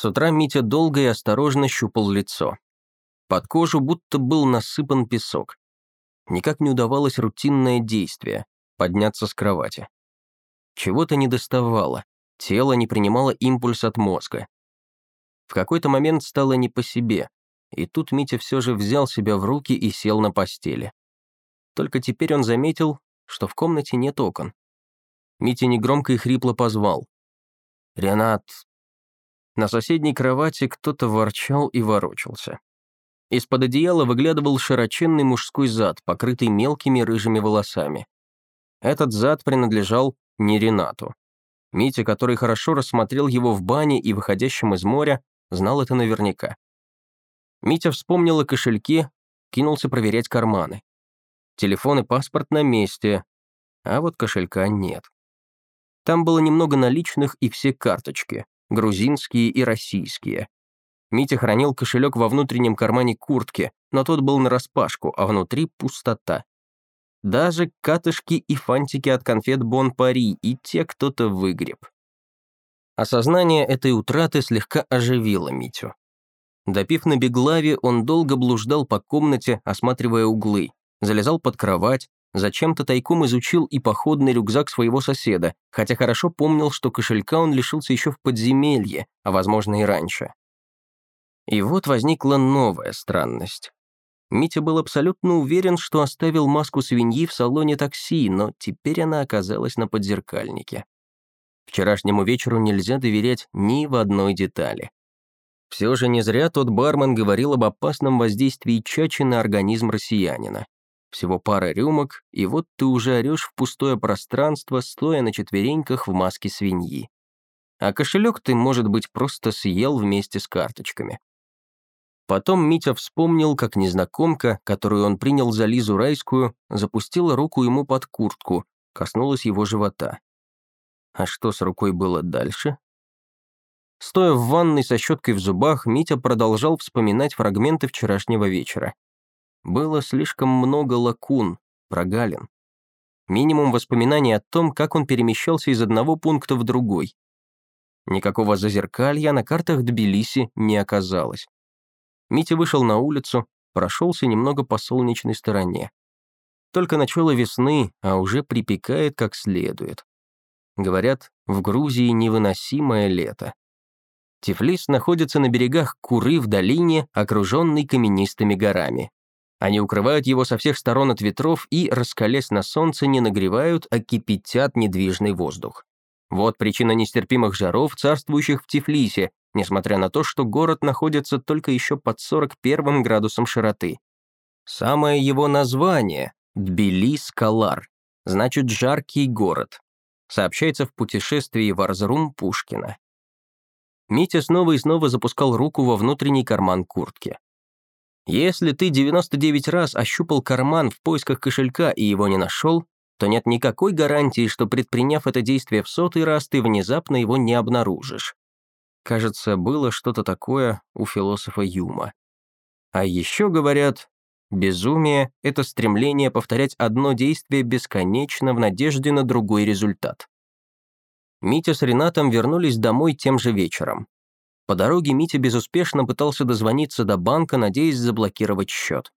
С утра Митя долго и осторожно щупал лицо. Под кожу будто был насыпан песок. Никак не удавалось рутинное действие — подняться с кровати. Чего-то не доставало, тело не принимало импульс от мозга. В какой-то момент стало не по себе, и тут Митя все же взял себя в руки и сел на постели. Только теперь он заметил, что в комнате нет окон. Митя негромко и хрипло позвал. «Ренат, на соседней кровати кто-то ворчал и ворочался. Из-под одеяла выглядывал широченный мужской зад, покрытый мелкими рыжими волосами. Этот зад принадлежал не Ренату. Митя, который хорошо рассмотрел его в бане и выходящем из моря, знал это наверняка. Митя вспомнил о кошельке, кинулся проверять карманы. Телефон и паспорт на месте, а вот кошелька нет. Там было немного наличных и все карточки грузинские и российские. Митя хранил кошелек во внутреннем кармане куртки, но тот был нараспашку, а внутри пустота. Даже катышки и фантики от конфет Бон Пари и те кто-то выгреб. Осознание этой утраты слегка оживило Митю. Допив на беглаве, он долго блуждал по комнате, осматривая углы, залезал под кровать, Зачем-то тайком изучил и походный рюкзак своего соседа, хотя хорошо помнил, что кошелька он лишился еще в подземелье, а возможно и раньше. И вот возникла новая странность. Митя был абсолютно уверен, что оставил маску свиньи в салоне такси, но теперь она оказалась на подзеркальнике. Вчерашнему вечеру нельзя доверять ни в одной детали. Все же не зря тот бармен говорил об опасном воздействии чачи на организм россиянина. Всего пара рюмок, и вот ты уже орешь в пустое пространство, стоя на четвереньках в маске свиньи. А кошелек ты, может быть, просто съел вместе с карточками. Потом Митя вспомнил, как незнакомка, которую он принял за Лизу Райскую, запустила руку ему под куртку, коснулась его живота. А что с рукой было дальше? Стоя в ванной со щеткой в зубах, Митя продолжал вспоминать фрагменты вчерашнего вечера. Было слишком много лакун, прогалин. Минимум воспоминаний о том, как он перемещался из одного пункта в другой. Никакого зазеркалья на картах Тбилиси не оказалось. Митя вышел на улицу, прошелся немного по солнечной стороне. Только начало весны, а уже припекает как следует. Говорят, в Грузии невыносимое лето. Тифлис находится на берегах Куры в долине, окруженной каменистыми горами. Они укрывают его со всех сторон от ветров и, раскалясь на солнце, не нагревают, а кипятят недвижный воздух. Вот причина нестерпимых жаров, царствующих в Тифлисе, несмотря на то, что город находится только еще под 41 градусом широты. Самое его название — Тбилис-Калар, значит «жаркий город», сообщается в путешествии в Арзрум Пушкина. Митя снова и снова запускал руку во внутренний карман куртки. Если ты 99 раз ощупал карман в поисках кошелька и его не нашел, то нет никакой гарантии, что предприняв это действие в сотый раз, ты внезапно его не обнаружишь. Кажется, было что-то такое у философа Юма. А еще говорят, безумие — это стремление повторять одно действие бесконечно в надежде на другой результат. Митя с Ренатом вернулись домой тем же вечером. По дороге Митя безуспешно пытался дозвониться до банка, надеясь заблокировать счет.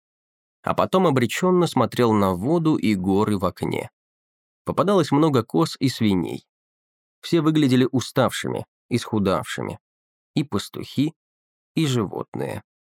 А потом обреченно смотрел на воду и горы в окне. Попадалось много коз и свиней. Все выглядели уставшими, исхудавшими. И пастухи, и животные.